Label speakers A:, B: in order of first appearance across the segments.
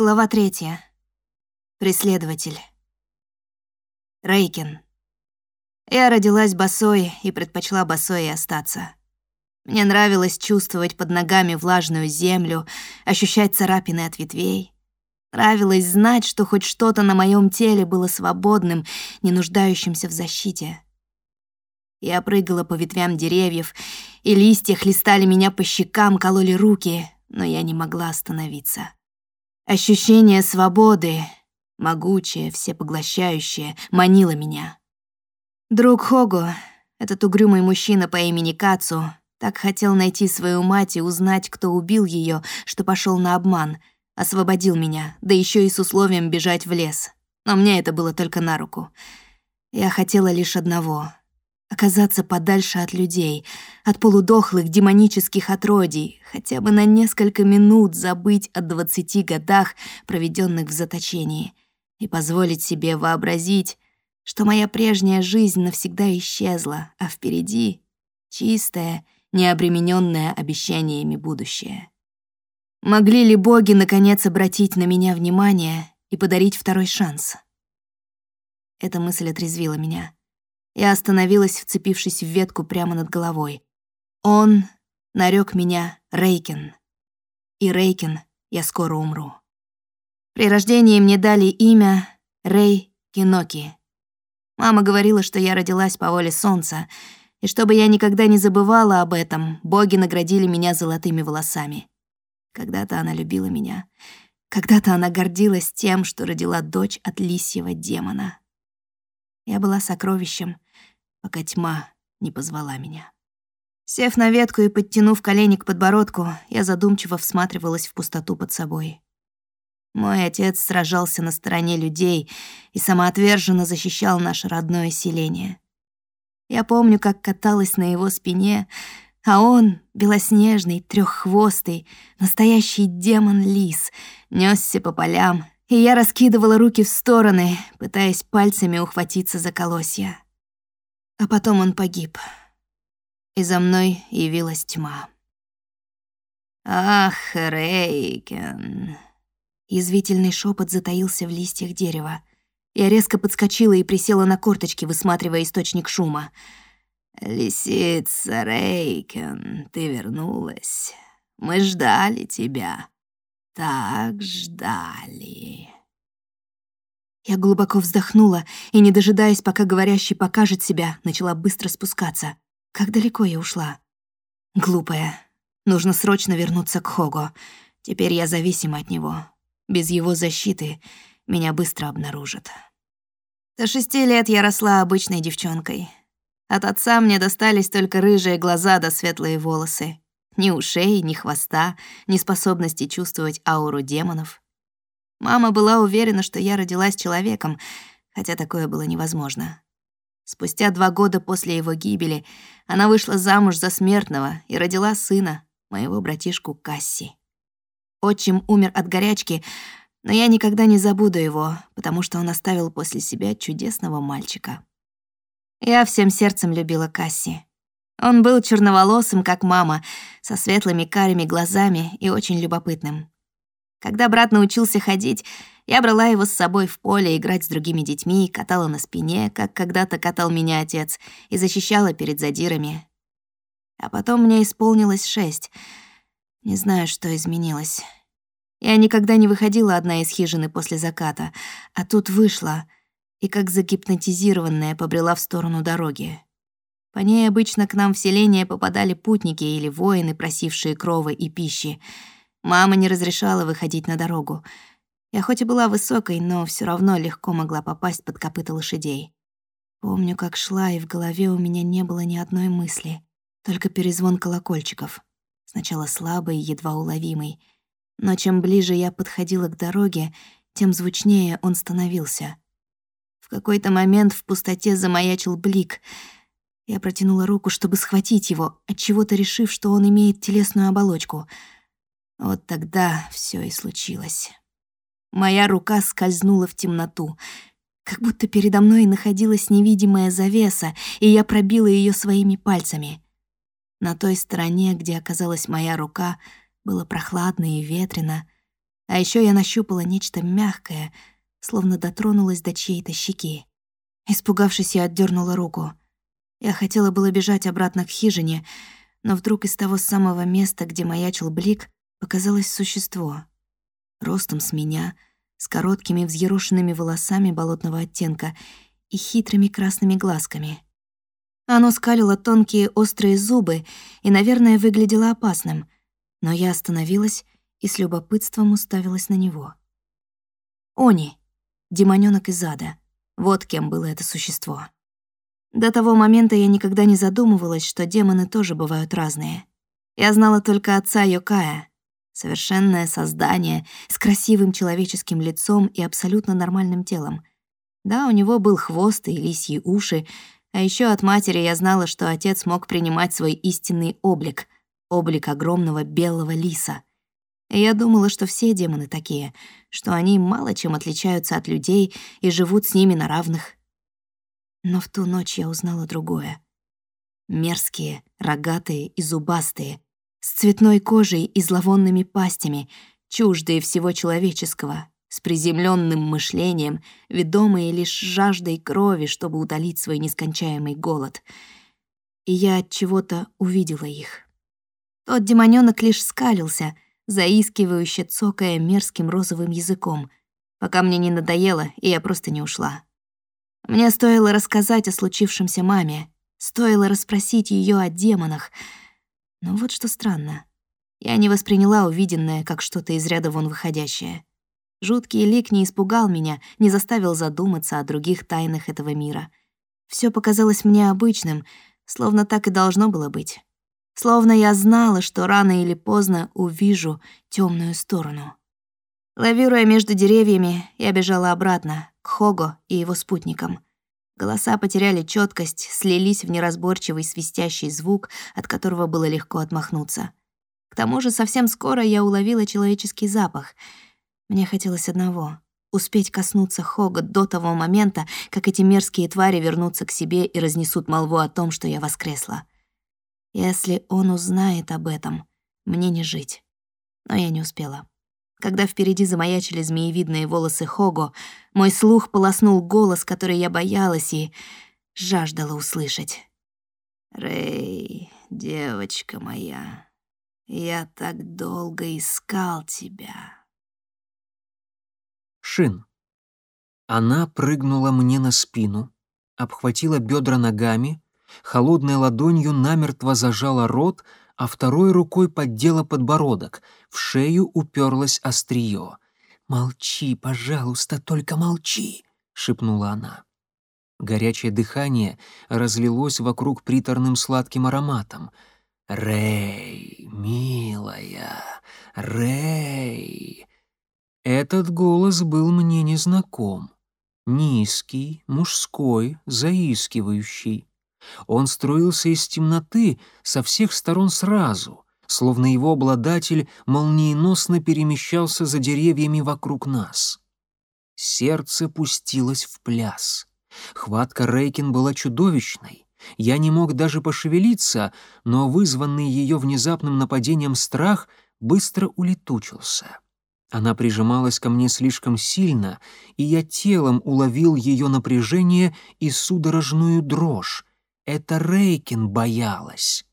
A: Глава третья. Преследователь. Рейкин. Я родилась босой и предпочла босой остаться. Мне нравилось чувствовать под ногами влажную землю, ощущать царапины от ветвей. Нравилось знать, что хоть что-то на моем теле было свободным, не нуждающимся в защите. Я прыгала по ветвям деревьев, и листья хлестали меня по щекам, кололи руки, но я не могла остановиться. Ощущение свободы, могучее, всепоглощающее, манило меня. Друг Хого, этот угрюмый мужчина по имени Кацу, так хотел найти свою мать и узнать, кто убил ее, что пошел на обман, освободил меня, да еще и с условием бежать в лес. Но мне это было только на руку. Я хотела лишь одного Оказаться подальше от людей, от полудохлых демонических отродий, хотя бы на несколько минут забыть о двадцати годах, проведенных в заточении, и позволить себе вообразить, что моя прежняя жизнь навсегда исчезла, а впереди чистое, необремененное обещаниями будущее. Могли ли боги наконец обратить на меня внимание и подарить второй шанс? Эта мысль отрезвила меня — я остановилась, вцепившись в ветку прямо над головой. Он нарек меня Рейкин. И Рейкин, я скоро умру. При рождении мне дали имя Рей Киноки. Мама говорила, что я родилась по воле солнца, и чтобы я никогда не забывала об этом, боги наградили меня золотыми волосами. Когда-то она любила меня. Когда-то она гордилась тем, что родила дочь от лисьего демона. Я была сокровищем, пока тьма не позвала меня. Сев на ветку и подтянув колени к подбородку, я задумчиво всматривалась в пустоту под собой. Мой отец сражался на стороне людей и самоотверженно защищал наше родное селение. Я помню, как каталась на его спине, а он, белоснежный, треххвостый, настоящий демон-лис, несся по полям и я раскидывала руки в стороны, пытаясь пальцами ухватиться за колосья. А потом он погиб, и за мной явилась тьма. «Ах, Рейкен!» Язвительный шепот затаился в листьях дерева. Я резко подскочила и присела на корточки, высматривая источник шума. «Лисица Рейкен, ты вернулась. Мы ждали тебя так ждали. Я глубоко вздохнула и, не дожидаясь, пока говорящий покажет себя, начала быстро спускаться. Как далеко я ушла? Глупая. Нужно срочно вернуться к Хого. Теперь я зависима от него. Без его защиты меня быстро обнаружат. До шести лет я росла обычной девчонкой. От отца мне достались только рыжие глаза да светлые волосы. Ни ушей, ни хвоста, ни способности чувствовать ауру демонов. Мама была уверена, что я родилась человеком, хотя такое было невозможно. Спустя два года после его гибели она вышла замуж за смертного и родила сына, моего братишку Касси. Отчим умер от горячки, но я никогда не забуду его, потому что он оставил после себя чудесного мальчика. Я всем сердцем любила Касси. Он был черноволосым, как мама, со светлыми карими глазами и очень любопытным. Когда брат научился ходить, я брала его с собой в поле играть с другими детьми, катала на спине, как когда-то катал меня отец, и защищала перед задирами. А потом мне исполнилось шесть. Не знаю, что изменилось. Я никогда не выходила одна из хижины после заката, а тут вышла и, как загипнотизированная, побрела в сторону дороги. По ней обычно к нам в селение попадали путники или воины, просившие кровы и пищи. Мама не разрешала выходить на дорогу. Я хоть и была высокой, но все равно легко могла попасть под копыта лошадей. Помню, как шла, и в голове у меня не было ни одной мысли, только перезвон колокольчиков. Сначала слабый, едва уловимый. Но чем ближе я подходила к дороге, тем звучнее он становился. В какой-то момент в пустоте замаячил блик — я протянула руку, чтобы схватить его, отчего-то решив, что он имеет телесную оболочку. Вот тогда все и случилось. Моя рука скользнула в темноту, как будто передо мной находилась невидимая завеса, и я пробила ее своими пальцами. На той стороне, где оказалась моя рука, было прохладно и ветрено, А еще я нащупала нечто мягкое, словно дотронулась до чьей-то щеки. Испугавшись, я отдернула руку. Я хотела было бежать обратно к хижине, но вдруг из того самого места, где маячил блик, показалось существо. Ростом с меня, с короткими взъерошенными волосами болотного оттенка и хитрыми красными глазками. Оно скалило тонкие острые зубы и, наверное, выглядело опасным, но я остановилась и с любопытством уставилась на него. Они, демонёнок из ада. Вот кем было это существо. До того момента я никогда не задумывалась, что демоны тоже бывают разные. Я знала только отца Йокая, совершенное создание с красивым человеческим лицом и абсолютно нормальным телом. Да, у него был хвост и лисьи уши, а еще от матери я знала, что отец мог принимать свой истинный облик — облик огромного белого лиса. И я думала, что все демоны такие, что они мало чем отличаются от людей и живут с ними на равных. Но в ту ночь я узнала другое. Мерзкие, рогатые и зубастые, с цветной кожей и зловонными пастями, чуждые всего человеческого, с приземленным мышлением, ведомые лишь жаждой крови, чтобы утолить свой нескончаемый голод. И я от чего-то увидела их. Тот демонёнок лишь скалился, заискивающе цокая мерзким розовым языком, пока мне не надоело, и я просто не ушла. Мне стоило рассказать о случившемся маме, стоило расспросить ее о демонах. Но вот что странно. Я не восприняла увиденное как что-то из ряда вон выходящее. Жуткий лик не испугал меня, не заставил задуматься о других тайнах этого мира. Все показалось мне обычным, словно так и должно было быть. Словно я знала, что рано или поздно увижу темную сторону. Лавируя между деревьями, я бежала обратно, Хого и его спутникам. Голоса потеряли четкость, слились в неразборчивый свистящий звук, от которого было легко отмахнуться. К тому же совсем скоро я уловила человеческий запах. Мне хотелось одного — успеть коснуться Хога до того момента, как эти мерзкие твари вернутся к себе и разнесут молву о том, что я воскресла. Если он узнает об этом, мне не жить. Но я не успела. Когда впереди замаячили змеевидные волосы Хого, мой слух полоснул голос, который я боялась и жаждала услышать. «Рэй, девочка моя, я так долго искал тебя».
B: Шин. Она прыгнула мне на спину, обхватила бедра ногами, холодной ладонью намертво зажала рот, а второй рукой поддела подбородок, в шею уперлась острие. «Молчи, пожалуйста, только молчи!» — шепнула она. Горячее дыхание разлилось вокруг приторным сладким ароматом. «Рэй, милая, Рэй!» Этот голос был мне незнаком. Низкий, мужской, заискивающий. Он струился из темноты со всех сторон сразу, словно его обладатель молниеносно перемещался за деревьями вокруг нас. Сердце пустилось в пляс. Хватка Рейкин была чудовищной. Я не мог даже пошевелиться, но вызванный ее внезапным нападением страх быстро улетучился. Она прижималась ко мне слишком сильно, и я телом уловил ее напряжение и судорожную дрожь. Это Рейкин боялась.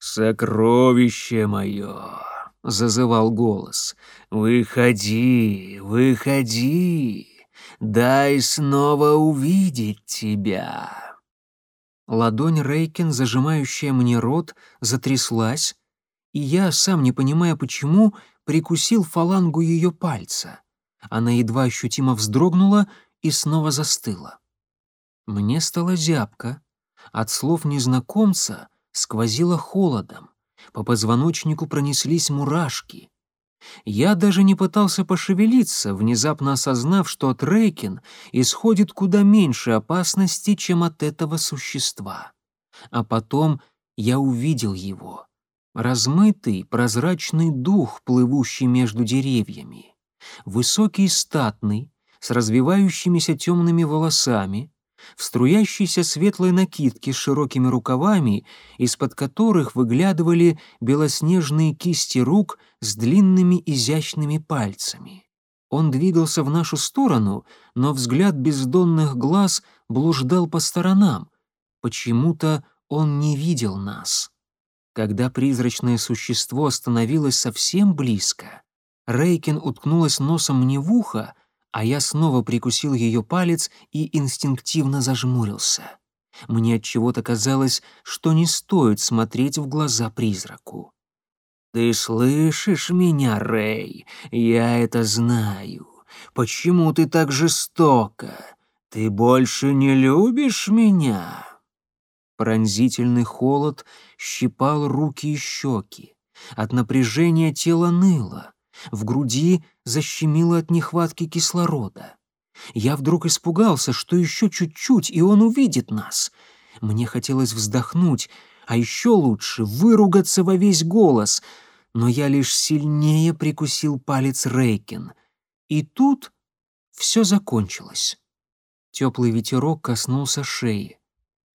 B: «Сокровище мое!» — зазывал голос. «Выходи, выходи! Дай снова увидеть тебя!» Ладонь Рейкин, зажимающая мне рот, затряслась, и я, сам не понимая почему, прикусил фалангу ее пальца. Она едва ощутимо вздрогнула и снова застыла. Мне стало зябко, от слов незнакомца сквозило холодом. По позвоночнику пронеслись мурашки. Я даже не пытался пошевелиться, внезапно осознав, что от Рейкин исходит куда меньше опасности, чем от этого существа. А потом я увидел его. Размытый, прозрачный дух, плывущий между деревьями. Высокий и статный, с развивающимися темными волосами, в струящейся светлой накидке с широкими рукавами, из-под которых выглядывали белоснежные кисти рук с длинными изящными пальцами. Он двигался в нашу сторону, но взгляд бездонных глаз блуждал по сторонам. Почему-то он не видел нас. Когда призрачное существо остановилось совсем близко, Рейкин уткнулась носом мне в ухо, а я снова прикусил ее палец и инстинктивно зажмурился. Мне от чего-то казалось, что не стоит смотреть в глаза призраку. «Ты слышишь меня, Рэй? Я это знаю. Почему ты так жестока? Ты больше не любишь меня?» Пронзительный холод щипал руки и щеки. От напряжения тело ныло. В груди защемило от нехватки кислорода. Я вдруг испугался, что еще чуть-чуть, и он увидит нас. Мне хотелось вздохнуть, а еще лучше выругаться во весь голос, но я лишь сильнее прикусил палец Рейкин. И тут все закончилось. Теплый ветерок коснулся шеи.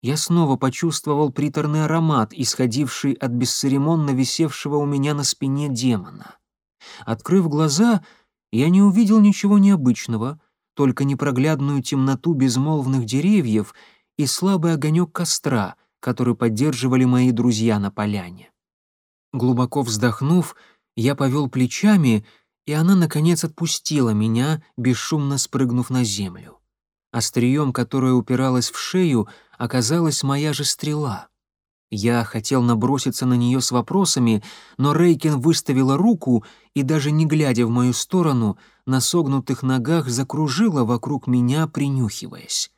B: Я снова почувствовал приторный аромат, исходивший от бесцеремонно висевшего у меня на спине демона. Открыв глаза, я не увидел ничего необычного, только непроглядную темноту безмолвных деревьев и слабый огонек костра, который поддерживали мои друзья на поляне. Глубоко вздохнув, я повел плечами, и она, наконец, отпустила меня, бесшумно спрыгнув на землю. Острием, которое упиралось в шею, оказалась моя же стрела. Я хотел наброситься на нее с вопросами, но Рейкин выставила руку и, даже не глядя в мою сторону, на согнутых ногах закружила вокруг меня, принюхиваясь.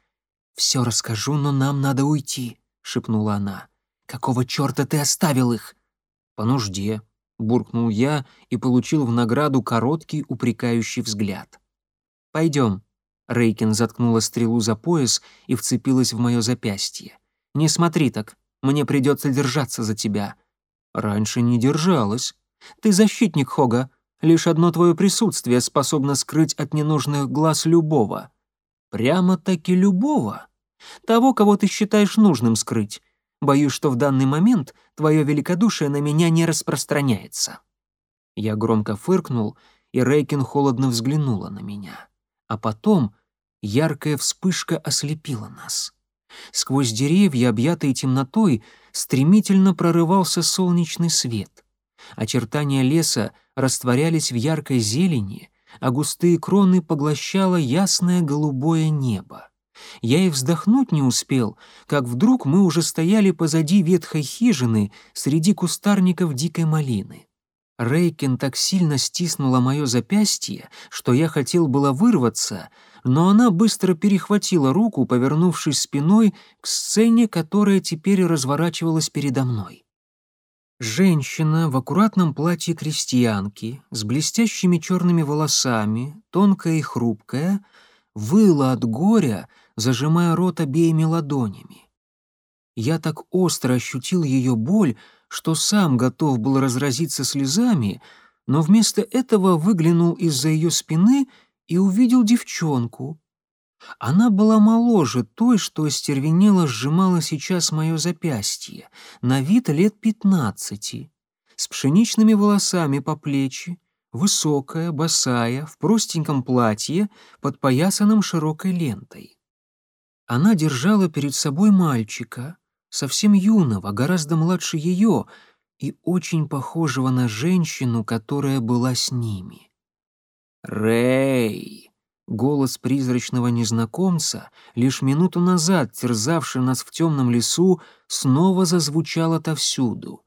B: «Все расскажу, но нам надо уйти», — шепнула она. «Какого черта ты оставил их?» «По нужде», — буркнул я и получил в награду короткий упрекающий взгляд. «Пойдем». Рейкин заткнула стрелу за пояс и вцепилась в мое запястье. «Не смотри так, мне придется держаться за тебя». «Раньше не держалась. Ты защитник Хога. Лишь одно твое присутствие способно скрыть от ненужных глаз любого». «Прямо-таки любого. Того, кого ты считаешь нужным скрыть. Боюсь, что в данный момент твое великодушие на меня не распространяется». Я громко фыркнул, и Рейкин холодно взглянула на меня. А потом яркая вспышка ослепила нас. Сквозь деревья, объятые темнотой, стремительно прорывался солнечный свет. Очертания леса растворялись в яркой зелени, а густые кроны поглощало ясное голубое небо. Я и вздохнуть не успел, как вдруг мы уже стояли позади ветхой хижины среди кустарников дикой малины. Рейкин так сильно стиснула мое запястье, что я хотел было вырваться, но она быстро перехватила руку, повернувшись спиной к сцене, которая теперь разворачивалась передо мной. Женщина в аккуратном платье крестьянки, с блестящими черными волосами, тонкая и хрупкая, выла от горя, зажимая рот обеими ладонями. Я так остро ощутил ее боль, что сам готов был разразиться слезами, но вместо этого выглянул из-за ее спины — и увидел девчонку. Она была моложе той, что остервенело сжимала сейчас мое запястье, на вид лет пятнадцати, с пшеничными волосами по плечи, высокая, босая, в простеньком платье, подпоясанном широкой лентой. Она держала перед собой мальчика, совсем юного, гораздо младше ее и очень похожего на женщину, которая была с ними. «Рэй!» Голос призрачного незнакомца, лишь минуту назад терзавший нас в темном лесу, снова зазвучал отовсюду.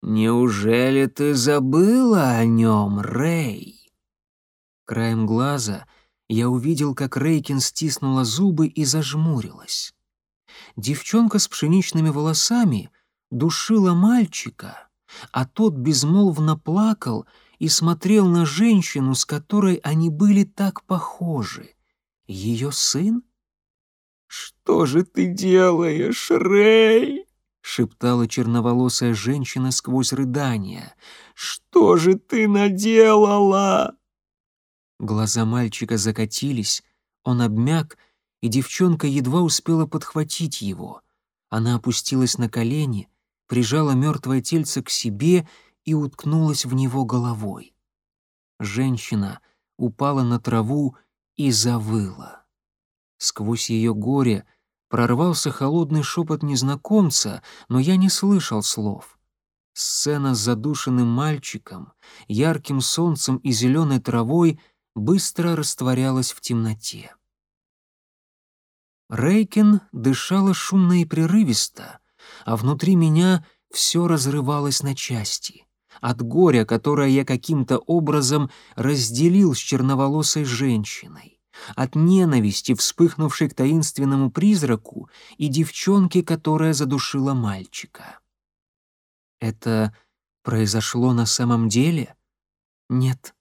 B: «Неужели ты забыла о нем, Рэй?» Краем глаза я увидел, как Рейкин стиснула зубы и зажмурилась. Девчонка с пшеничными волосами душила мальчика, а тот безмолвно плакал и смотрел на женщину, с которой они были так похожи. Ее сын? «Что же ты делаешь, Рэй?» — шептала черноволосая женщина сквозь рыдания. «Что же ты наделала?» Глаза мальчика закатились, он обмяк, и девчонка едва успела подхватить его. Она опустилась на колени, прижала мертвое тельце к себе и уткнулась в него головой. Женщина упала на траву и завыла. Сквозь ее горе прорвался холодный шепот незнакомца, но я не слышал слов. Сцена с задушенным мальчиком, ярким солнцем и зеленой травой быстро растворялась в темноте. Рейкин дышала шумно и прерывисто, а внутри меня все разрывалось на части. От горя, которое я каким-то образом разделил с черноволосой женщиной. От ненависти, вспыхнувшей к таинственному призраку, и девчонке, которая задушила мальчика. Это произошло на самом деле? Нет.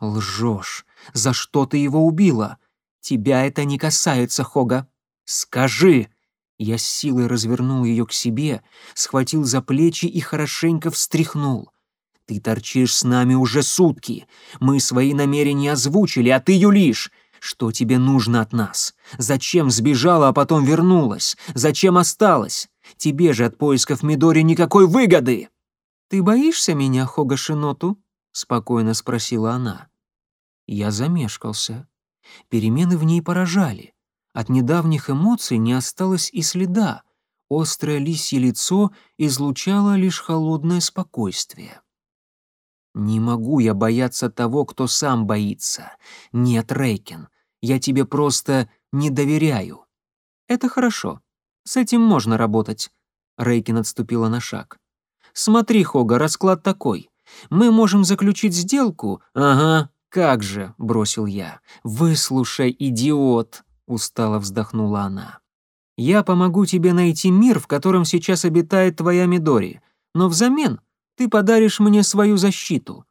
B: Лжешь. За что ты его убила? Тебя это не касается, Хога. «Скажи!» Я с силой развернул ее к себе, схватил за плечи и хорошенько встряхнул. «Ты торчишь с нами уже сутки. Мы свои намерения озвучили, а ты юлишь. Что тебе нужно от нас? Зачем сбежала, а потом вернулась? Зачем осталась? Тебе же от поисков Мидори никакой выгоды!» «Ты боишься меня, Хога Шиноту?» — спокойно спросила она. Я замешкался. Перемены в ней поражали. От недавних эмоций не осталось и следа. Острое лисье лицо излучало лишь холодное спокойствие. «Не могу я бояться того, кто сам боится. Нет, Рейкин, я тебе просто не доверяю». «Это хорошо. С этим можно работать». Рейкин отступила на шаг. «Смотри, Хога, расклад такой. Мы можем заключить сделку...» «Ага, как же», — бросил я. «Выслушай, идиот», устало вздохнула она. Я помогу тебе найти мир, в котором сейчас обитает твоя Мидори, но взамен ты подаришь мне свою защиту.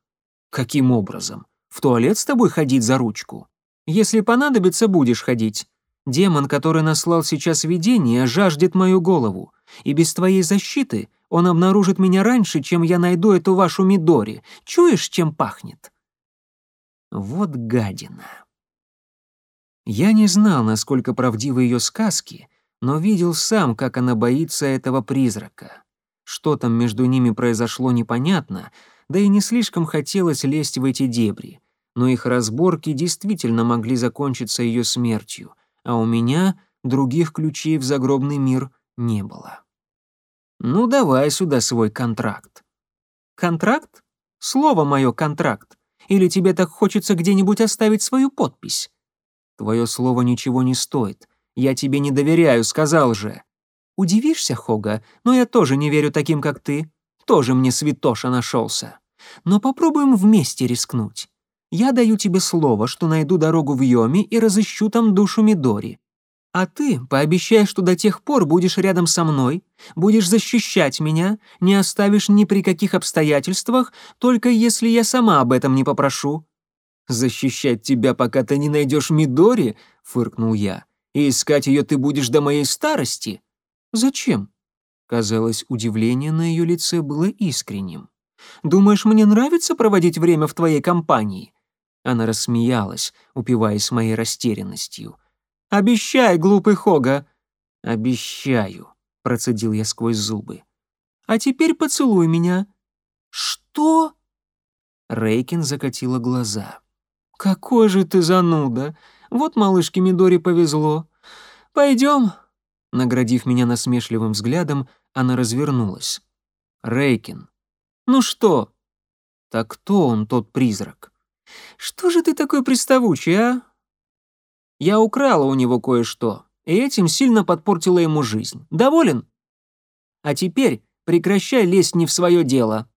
B: Каким образом? В туалет с тобой ходить за ручку? Если понадобится, будешь ходить. Демон, который наслал сейчас видение, жаждет мою голову, и без твоей защиты он обнаружит меня раньше, чем я найду эту вашу Мидори. Чуешь, чем пахнет? Вот гадина. Я не знал, насколько правдивы ее сказки, но видел сам, как она боится этого призрака. Что там между ними произошло, непонятно, да и не слишком хотелось лезть в эти дебри. Но их разборки действительно могли закончиться ее смертью, а у меня других ключей в загробный мир не было. «Ну, давай сюда свой контракт». «Контракт? Слово мое контракт. Или тебе так хочется где-нибудь оставить свою подпись?» Твое слово ничего не стоит. Я тебе не доверяю, сказал же. Удивишься, Хога, но я тоже не верю таким, как ты. Тоже мне святоша нашелся. Но попробуем вместе рискнуть. Я даю тебе слово, что найду дорогу в Йоми и разыщу там душу Мидори. А ты пообещай, что до тех пор будешь рядом со мной, будешь защищать меня, не оставишь ни при каких обстоятельствах, только если я сама об этом не попрошу. «Защищать тебя, пока ты не найдешь Мидори?» — фыркнул я. «И искать ее ты будешь до моей старости?» «Зачем?» Казалось, удивление на ее лице было искренним. «Думаешь, мне нравится проводить время в твоей компании?» Она рассмеялась, упиваясь моей растерянностью. «Обещай, глупый Хога!» «Обещаю», — процедил я сквозь зубы. «А теперь поцелуй меня». «Что?» Рейкин закатила глаза. «Какой же ты зануда! Вот малышке Мидори повезло. Пойдем!» Наградив меня насмешливым взглядом, она развернулась. «Рейкин». «Ну что?» «Так кто он, тот призрак?» «Что же ты такой приставучий, а?» «Я украла у него кое-что, и этим сильно подпортила ему жизнь. Доволен?» «А теперь прекращай лезть не в свое дело».